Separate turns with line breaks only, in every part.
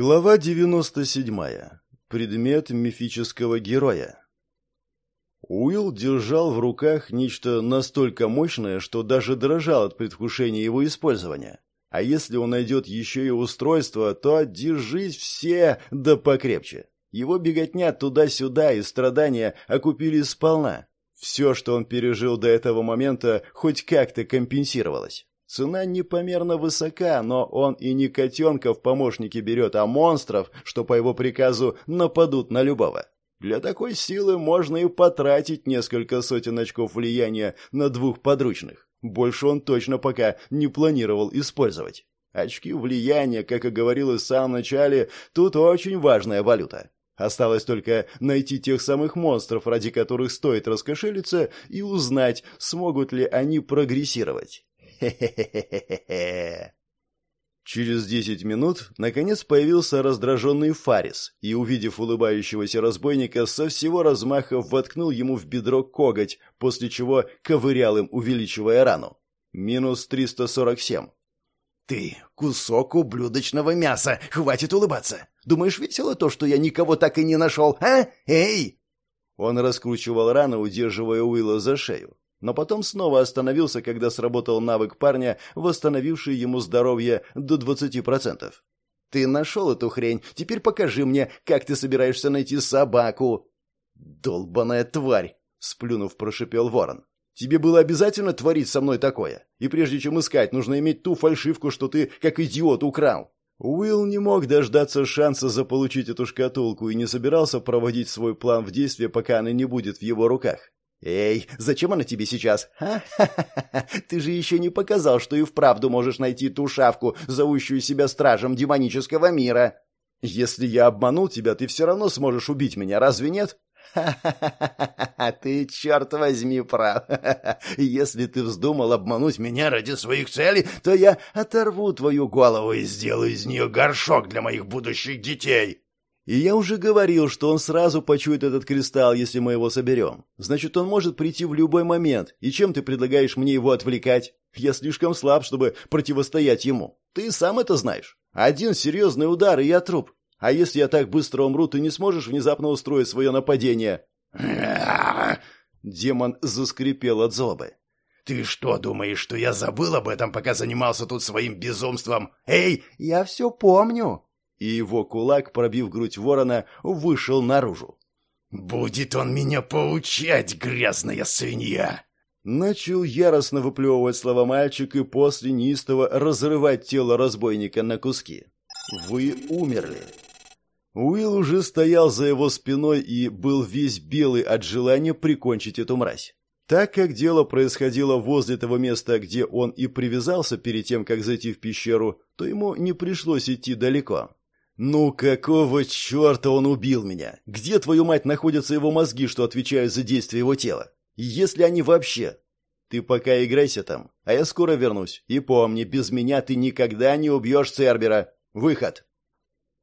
Глава 97. Предмет мифического героя. Уилл держал в руках нечто настолько мощное, что даже дрожал от предвкушения его использования. А если он найдет еще и устройство, то держись все да покрепче. Его беготня туда-сюда и страдания окупили сполна. Все, что он пережил до этого момента, хоть как-то компенсировалось. Цена непомерно высока, но он и не котенка в помощники берет, а монстров, что по его приказу нападут на любого. Для такой силы можно и потратить несколько сотен очков влияния на двух подручных. Больше он точно пока не планировал использовать. Очки влияния, как и говорил в самом начале, тут очень важная валюта. Осталось только найти тех самых монстров, ради которых стоит раскошелиться, и узнать, смогут ли они прогрессировать. Хе-хе-хе-хе-хе. Через десять минут, наконец, появился раздраженный Фарис и, увидев улыбающегося разбойника, со всего размаха воткнул ему в бедро коготь, после чего ковырял им, увеличивая рану. Минус триста сорок семь.
«Ты кусок ублюдочного мяса! Хватит улыбаться! Думаешь, весело то, что я никого так и не нашел, а? Эй!»
Он раскручивал рану, удерживая Уилла за шею но потом снова остановился, когда сработал навык парня, восстановивший ему здоровье до 20%.
«Ты нашел эту хрень, теперь покажи мне, как ты собираешься найти собаку!»
«Долбаная тварь!» — сплюнув, прошипел ворон. «Тебе было обязательно творить со мной такое? И прежде чем искать, нужно иметь ту фальшивку, что ты, как идиот, украл!» Уилл не мог дождаться шанса заполучить эту шкатулку и не собирался проводить свой план в действие, пока она не будет в его руках.
«Эй, зачем она тебе сейчас? Ха-ха-ха! Ты же еще не показал, что и вправду можешь найти ту шавку, зовущую себя стражем демонического мира!»
«Если я обманул тебя, ты все равно сможешь убить меня, разве нет?»
«Ха-ха-ха! Ты, черт возьми, прав! Если ты вздумал обмануть меня ради своих целей, то я оторву твою голову и сделаю из нее горшок для моих будущих детей!»
И я уже говорил, что он сразу почует этот кристалл, если мы его соберем. Значит, он может прийти в любой момент. И чем ты предлагаешь мне его отвлекать? Я слишком слаб, чтобы противостоять ему. Ты сам это знаешь. Один серьезный удар, и я труп. А если я так быстро умру, ты не сможешь внезапно устроить свое нападение?» Демон заскрипел от злобы.
«Ты что, думаешь, что я забыл об этом, пока занимался тут своим безумством? Эй, я все помню!»
И его кулак, пробив грудь ворона, вышел наружу.
«Будет он меня поучать, грязная свинья!»
Начал яростно выплевывать слова мальчик и после неистово разрывать тело разбойника на куски. «Вы умерли!» Уилл уже стоял за его спиной и был весь белый от желания прикончить эту мразь. Так как дело происходило возле того места, где он и привязался перед тем, как зайти в пещеру, то ему не пришлось идти далеко. «Ну какого черта он убил меня? Где, твою мать, находятся его мозги, что отвечают за действия его тела? Если они вообще...» «Ты пока играйся там, а я скоро вернусь. И помни, без меня ты никогда не убьешь Цербера. Выход!»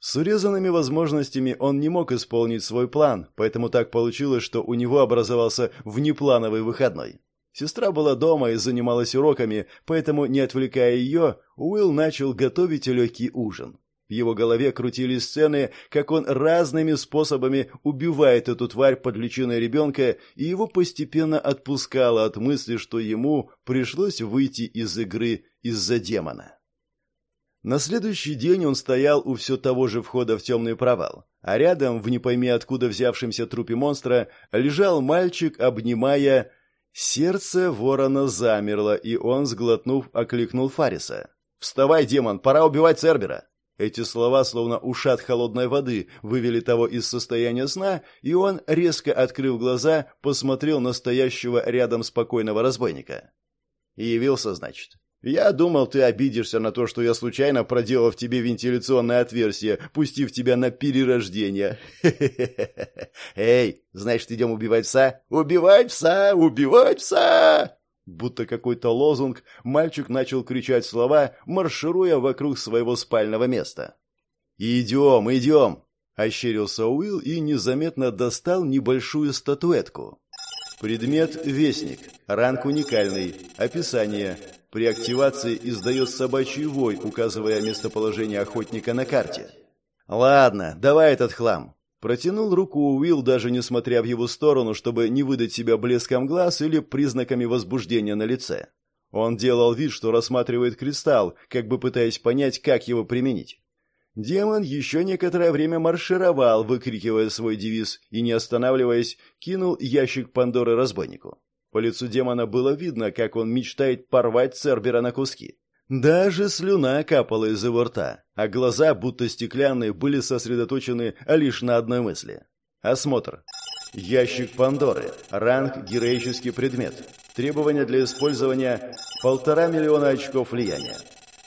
С урезанными возможностями он не мог исполнить свой план, поэтому так получилось, что у него образовался внеплановый выходной. Сестра была дома и занималась уроками, поэтому, не отвлекая ее, Уилл начал готовить легкий ужин. В его голове крутились сцены, как он разными способами убивает эту тварь под личиной ребенка, и его постепенно отпускало от мысли, что ему пришлось выйти из игры из-за демона. На следующий день он стоял у все того же входа в темный провал, а рядом, в не пойми откуда взявшемся трупе монстра, лежал мальчик, обнимая... Сердце ворона замерло, и он, сглотнув, окликнул Фариса. «Вставай, демон, пора убивать Цербера!» Эти слова, словно ушат холодной воды, вывели того из состояния сна, и он, резко открыв глаза, посмотрел на стоящего рядом спокойного разбойника. И явился, значит. «Я думал, ты обидишься на то, что я случайно проделал в тебе вентиляционное отверстие, пустив тебя на перерождение. Эй, значит, идем убивать пса? Убивать пса! Убивать пса!» Будто какой-то лозунг, мальчик начал кричать слова, маршируя вокруг своего спального места. «Идем, идем!» – ощерился Уилл и незаметно достал небольшую статуэтку. Предмет – вестник. Ранг уникальный. Описание. При активации издает собачий вой, указывая местоположение охотника на карте. «Ладно, давай этот хлам». Протянул руку Уилл, даже не смотря в его сторону, чтобы не выдать себя блеском глаз или признаками возбуждения на лице. Он делал вид, что рассматривает кристалл, как бы пытаясь понять, как его применить. Демон еще некоторое время маршировал, выкрикивая свой девиз, и, не останавливаясь, кинул ящик Пандоры разбойнику. По лицу демона было видно, как он мечтает порвать Цербера на куски. Даже слюна капала из его рта, а глаза, будто стеклянные, были сосредоточены лишь на одной мысли. Осмотр. Ящик Пандоры. Ранг «Героический предмет». Требования для использования – полтора миллиона очков влияния.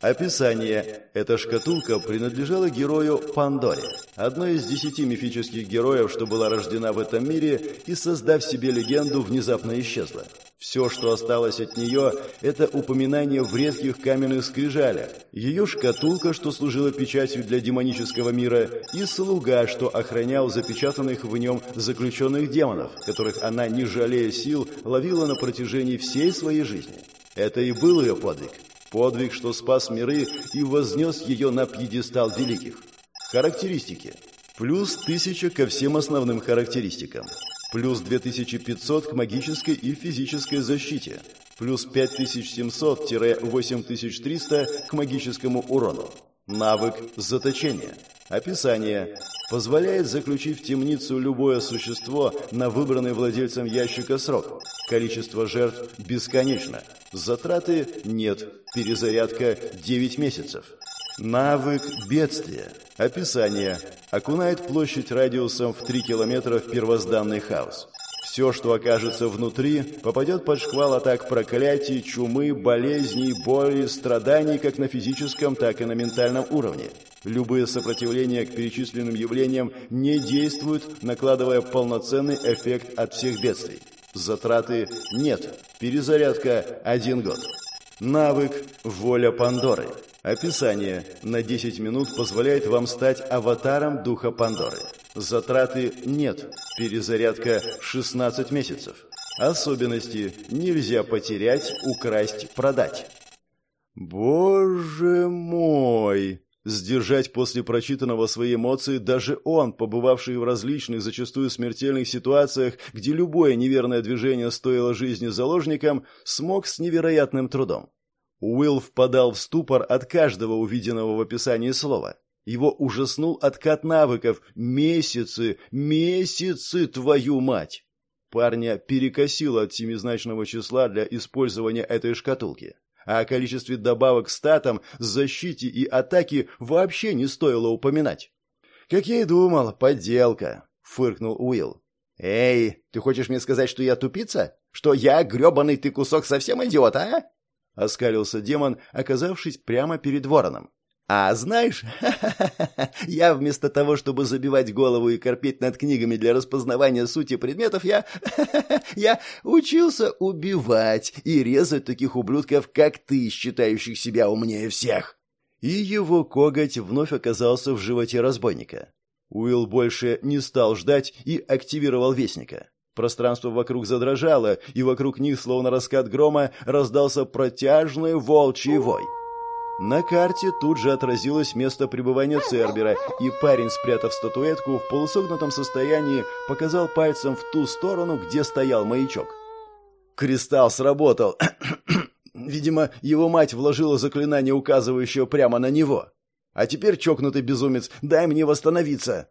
Описание. Эта шкатулка принадлежала герою Пандоре, одной из десяти мифических героев, что была рождена в этом мире и, создав себе легенду, внезапно исчезла. Все, что осталось от нее, это упоминание в редких каменных скрижалях, ее шкатулка, что служила печатью для демонического мира, и слуга, что охранял запечатанных в нем заключенных демонов, которых она, не жалея сил, ловила на протяжении всей своей жизни. Это и был ее подвиг – Подвиг, что спас миры и вознес ее на пьедестал великих. Характеристики. Плюс 1000 ко всем основным характеристикам. Плюс 2500 к магической и физической защите. Плюс 5700-8300 к магическому урону. Навык заточения. Описание. Позволяет заключить в темницу любое существо на выбранный владельцем ящика срок. Количество жертв бесконечно. Затраты нет. Перезарядка 9 месяцев. Навык бедствия. Описание. Окунает площадь радиусом в 3 километра в первозданный хаос. Все, что окажется внутри, попадет под шквал атак проклятий, чумы, болезней, боли, страданий как на физическом, так и на ментальном уровне. Любые сопротивления к перечисленным явлениям не действуют, накладывая полноценный эффект от всех бедствий. Затраты нет. Перезарядка один год. Навык «Воля Пандоры». Описание. На 10 минут позволяет вам стать аватаром Духа Пандоры. Затраты нет. Перезарядка 16 месяцев. Особенности нельзя потерять, украсть, продать. Боже мой! Сдержать после прочитанного свои эмоции даже он, побывавший в различных, зачастую смертельных ситуациях, где любое неверное движение стоило жизни заложникам, смог с невероятным трудом. Уилл впадал в ступор от каждого увиденного в описании слова. Его ужаснул откат навыков. Месяцы, месяцы, твою мать! Парня перекосило от семизначного числа для использования этой шкатулки. А о количестве добавок статам, защите и атаке вообще не стоило упоминать. «Как я и думал, подделка», — фыркнул Уилл. «Эй, ты хочешь мне сказать, что я тупица? Что я, грёбаный ты кусок, совсем идиот, а?» — оскалился демон, оказавшись прямо перед вороном. А знаешь, я вместо того, чтобы забивать голову и корпеть над книгами для распознавания сути предметов, я... я учился убивать и резать таких ублюдков, как ты, считающих себя умнее всех. И его коготь вновь оказался в животе разбойника. Уилл больше не стал ждать и активировал Вестника. Пространство вокруг задрожало, и вокруг них, словно раскат грома, раздался протяжный волчий вой. На карте тут же отразилось место пребывания Цербера, и парень, спрятав статуэтку, в полусогнутом состоянии показал пальцем в ту сторону, где стоял маячок. Кристалл сработал. Видимо, его мать вложила заклинание, указывающее прямо на него. А теперь, чокнутый безумец, дай мне восстановиться.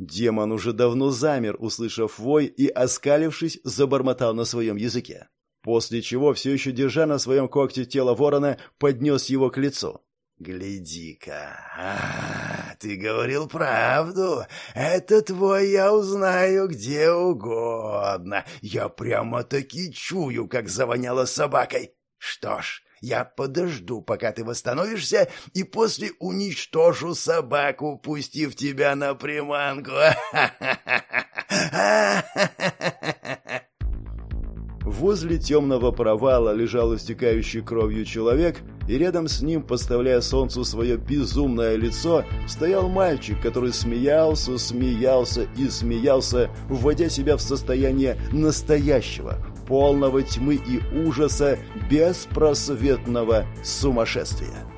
Демон уже давно замер, услышав вой, и, оскалившись, забормотал на своем языке. После чего, все еще держа на своем когте тело ворона, поднес его к лицу. «Гляди-ка! А, ты говорил правду. Это твой я узнаю где угодно. Я прямо-таки чую, как завоняло собакой. Что ж, я подожду, пока ты восстановишься, и после уничтожу собаку, пустив тебя на приманку. Возле темного провала лежал истекающий кровью человек, и рядом с ним, подставляя солнцу свое безумное лицо, стоял мальчик, который смеялся, смеялся и смеялся, вводя себя в состояние настоящего, полного тьмы и ужаса, беспросветного сумасшествия.